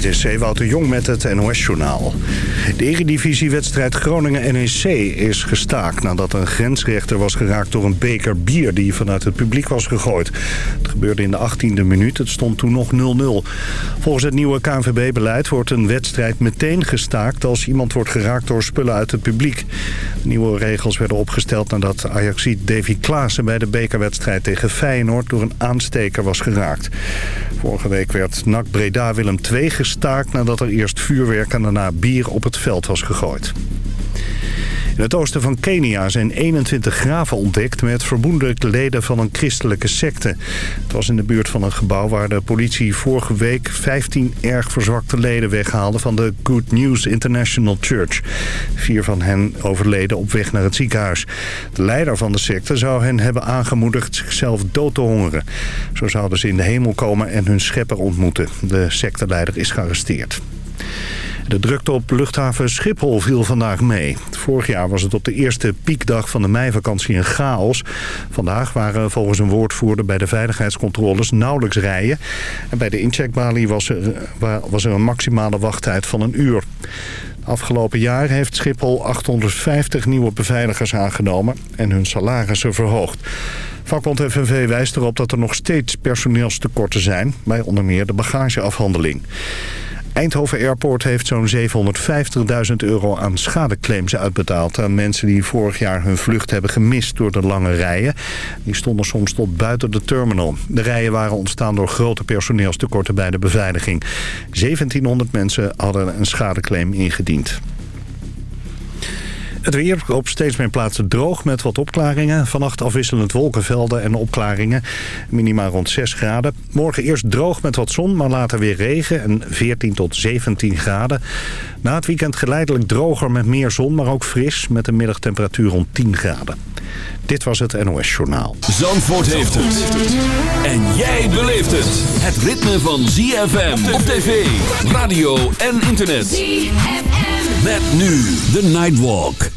Dit is Jong met het NOS-journaal. De eredivisiewedstrijd Groningen-NEC is gestaakt... nadat een grensrechter was geraakt door een beker bier... die vanuit het publiek was gegooid. Het gebeurde in de 18e minuut, het stond toen nog 0-0. Volgens het nieuwe KNVB-beleid wordt een wedstrijd meteen gestaakt... als iemand wordt geraakt door spullen uit het publiek. Nieuwe regels werden opgesteld nadat Ajaxiet Davy Klaassen... bij de bekerwedstrijd tegen Feyenoord door een aansteker was geraakt. Vorige week werd NAC Breda Willem II gestaakt nadat er eerst vuurwerk en daarna bier op het veld was gegooid. In het oosten van Kenia zijn 21 graven ontdekt met vermoedelijk leden van een christelijke secte. Het was in de buurt van het gebouw waar de politie vorige week 15 erg verzwakte leden weghaalde van de Good News International Church. Vier van hen overleden op weg naar het ziekenhuis. De leider van de secte zou hen hebben aangemoedigd zichzelf dood te hongeren. Zo zouden ze in de hemel komen en hun schepper ontmoeten. De secteleider is gearresteerd. De drukte op luchthaven Schiphol viel vandaag mee. Vorig jaar was het op de eerste piekdag van de meivakantie een chaos. Vandaag waren volgens een woordvoerder bij de veiligheidscontroles nauwelijks rijden. En bij de incheckbalie was er, was er een maximale wachttijd van een uur. Afgelopen jaar heeft Schiphol 850 nieuwe beveiligers aangenomen en hun salarissen verhoogd. Vakbond FNV wijst erop dat er nog steeds personeelstekorten zijn... bij onder meer de bagageafhandeling. Eindhoven Airport heeft zo'n 750.000 euro aan schadeclaims uitbetaald... aan mensen die vorig jaar hun vlucht hebben gemist door de lange rijen. Die stonden soms tot buiten de terminal. De rijen waren ontstaan door grote personeelstekorten bij de beveiliging. 1700 mensen hadden een schadeclaim ingediend. Het weer op steeds meer plaatsen droog met wat opklaringen. Vannacht afwisselend wolkenvelden en opklaringen. Minima rond 6 graden. Morgen eerst droog met wat zon, maar later weer regen en 14 tot 17 graden. Na het weekend geleidelijk droger met meer zon, maar ook fris met een middagtemperatuur rond 10 graden. Dit was het NOS Journaal. Zandvoort heeft het. En jij beleeft het. Het ritme van ZFM op tv, radio en internet. ZFM. Met nu de Nightwalk.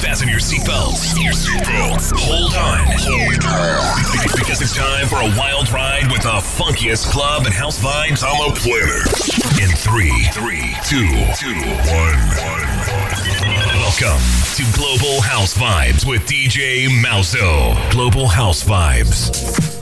Fasten your seatbelts. Hold on. Hold on. Because it's time for a wild ride with the funkiest club and house vibes on the planet. In three, three, two, two, one, one. Welcome to Global House Vibes with DJ Malzo. Global House Vibes.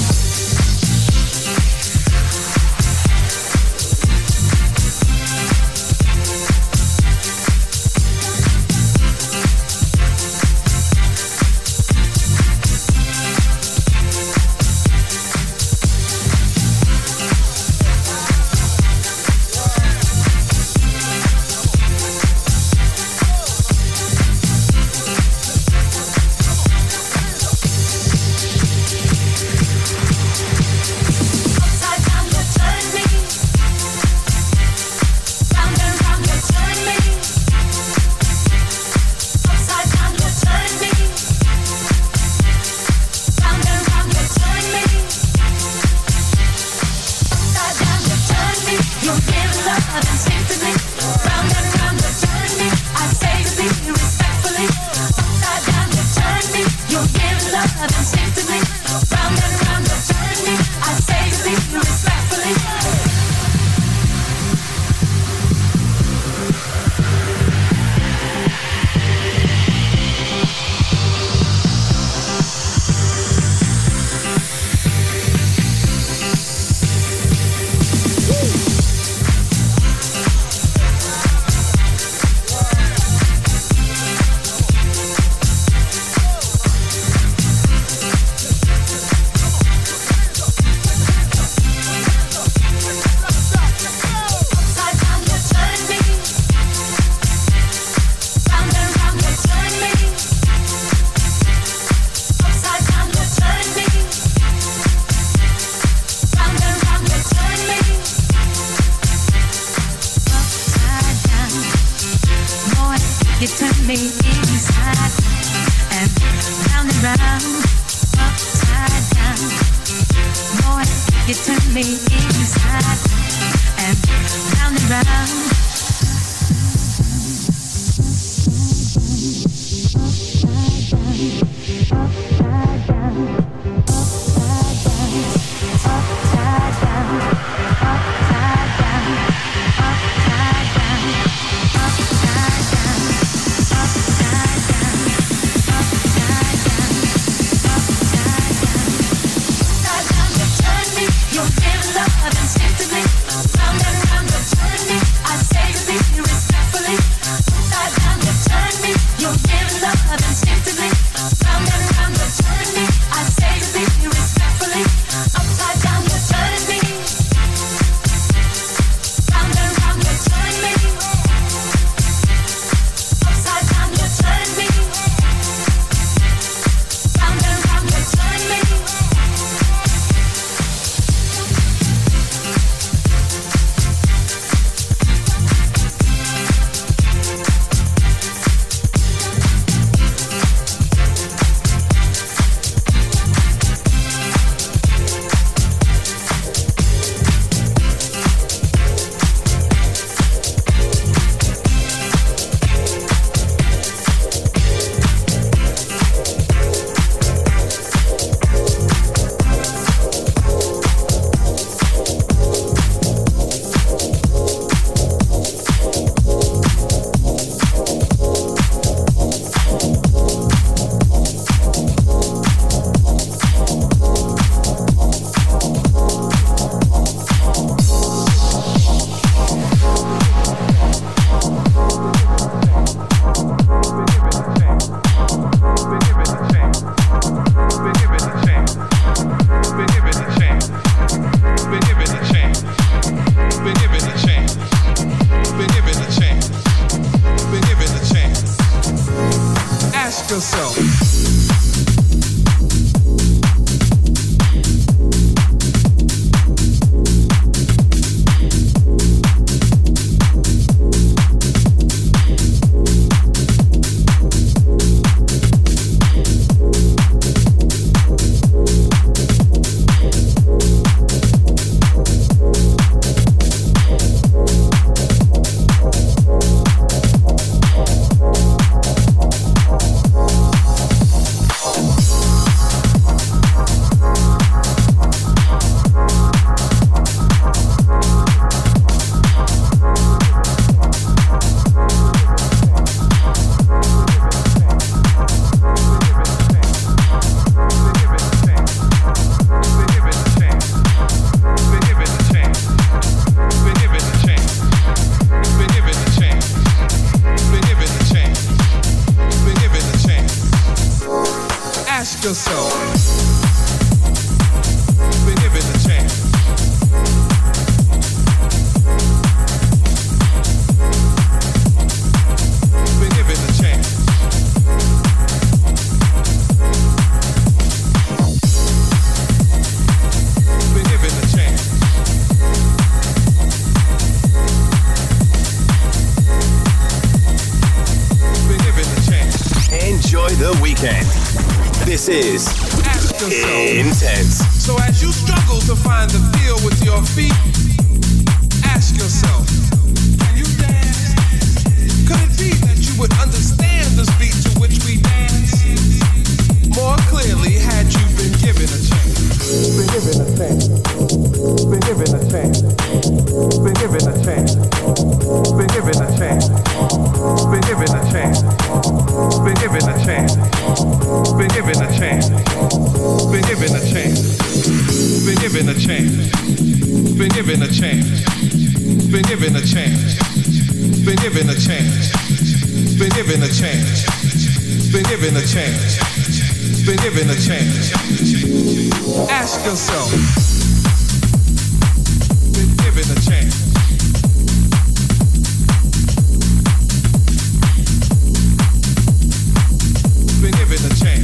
I've been been given a chance. Been given a chance. Ask yourself. Been given a chance. Been given a chance.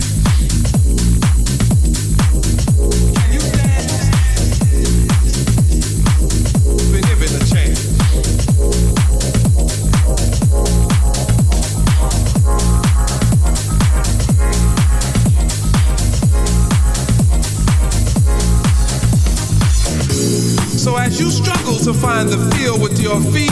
To find the feel with your feet.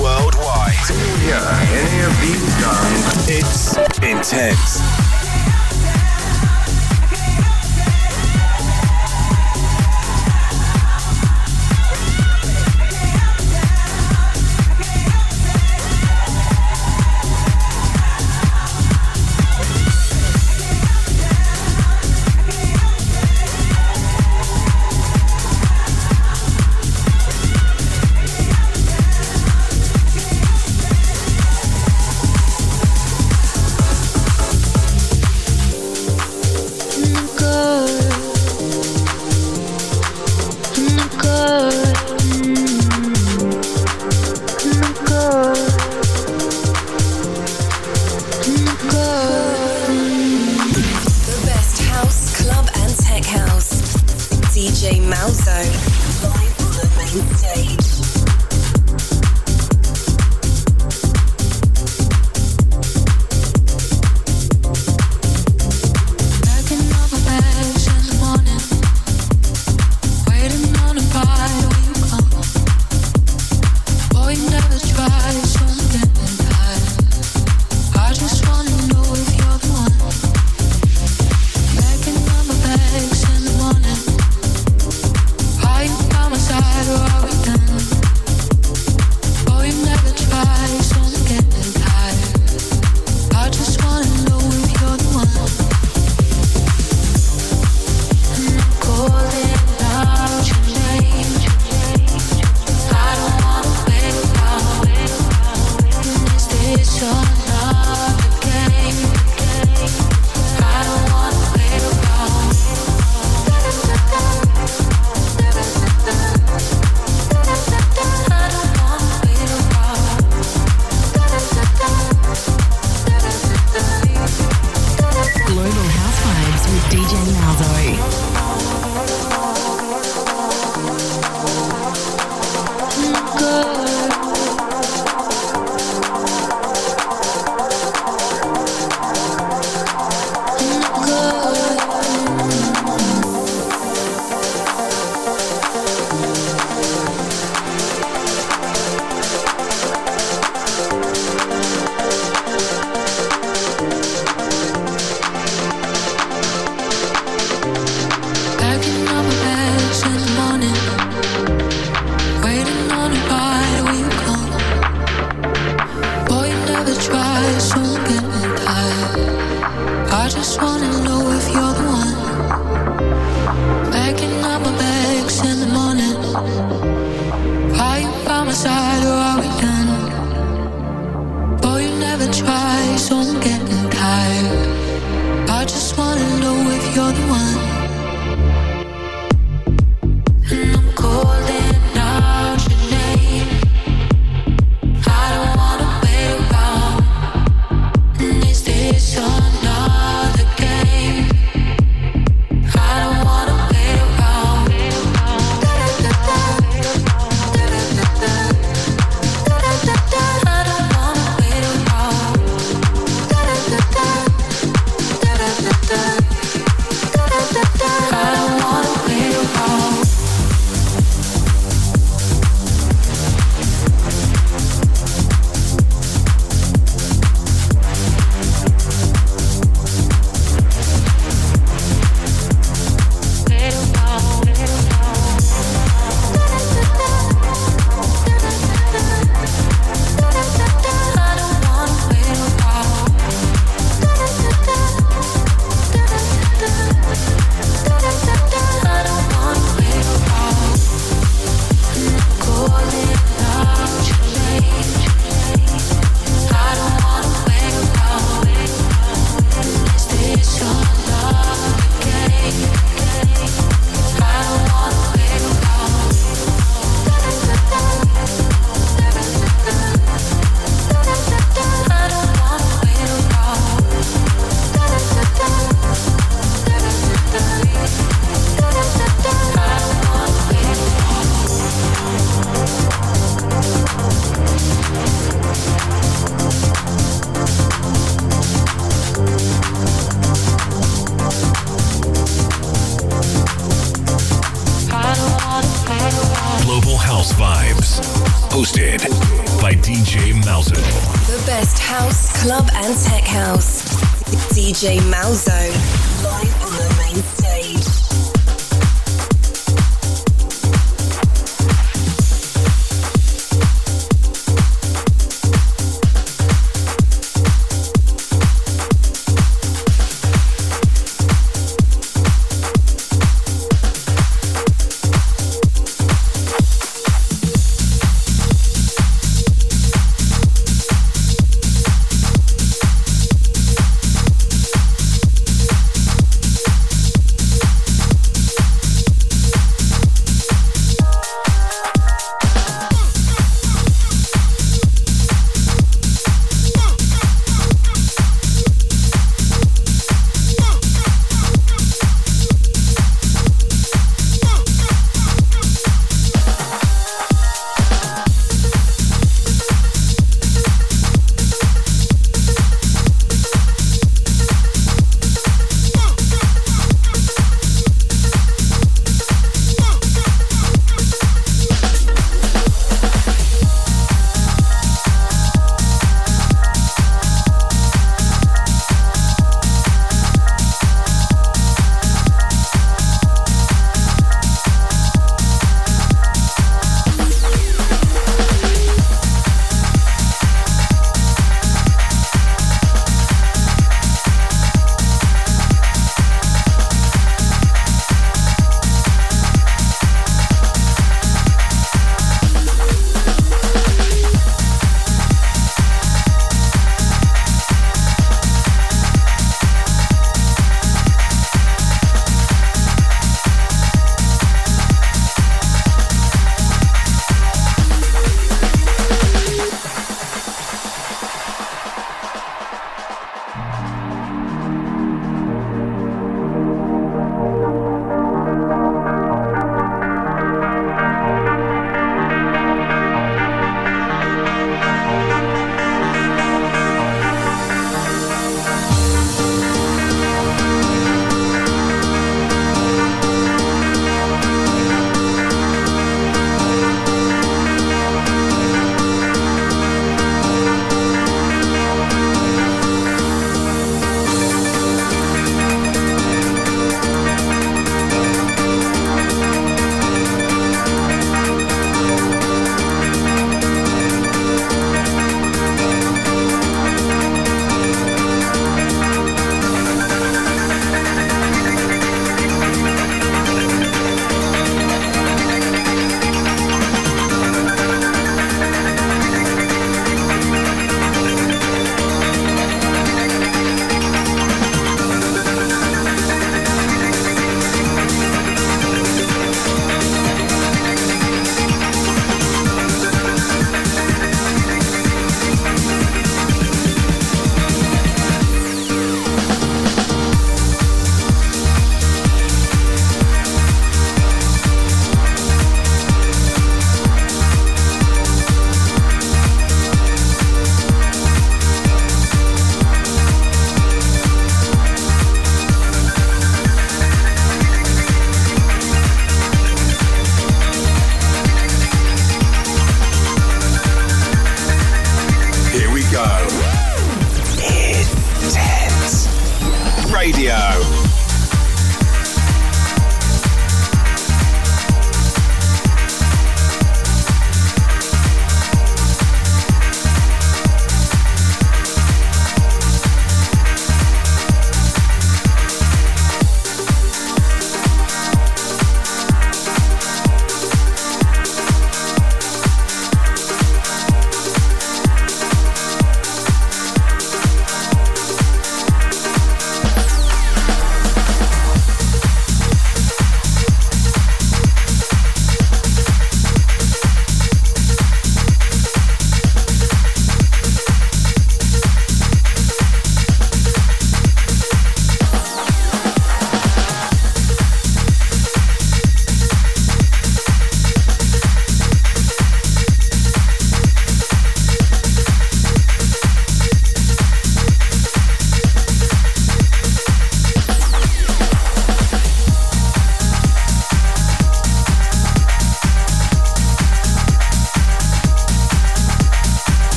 worldwide. Yeah, any of these songs? It's intense.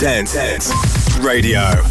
Intense Radio.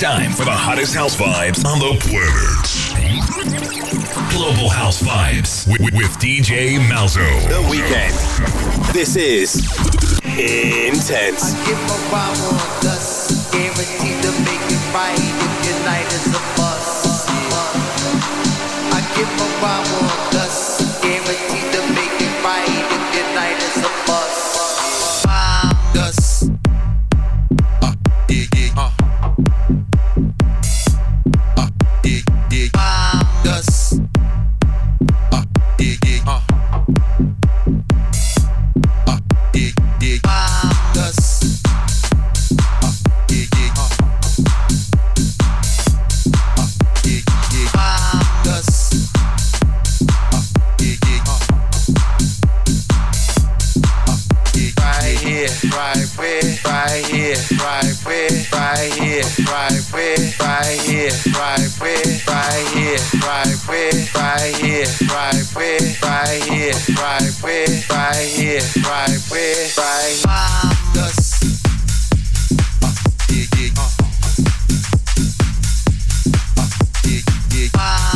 Time for the hottest house vibes on the planet. Global House Vibes with, with, with DJ Malzo. The weekend. This is intense. I give a wow on dust, guaranteed to make it right if your night is a bust. I give a wow on dust, right here, right where, right here, right where, right here, right where, right here, right where, right here, right where, right here, right where, right. Dust. Uh, yeah, yeah. Uh. Uh, yeah, yeah. Wow,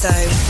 So.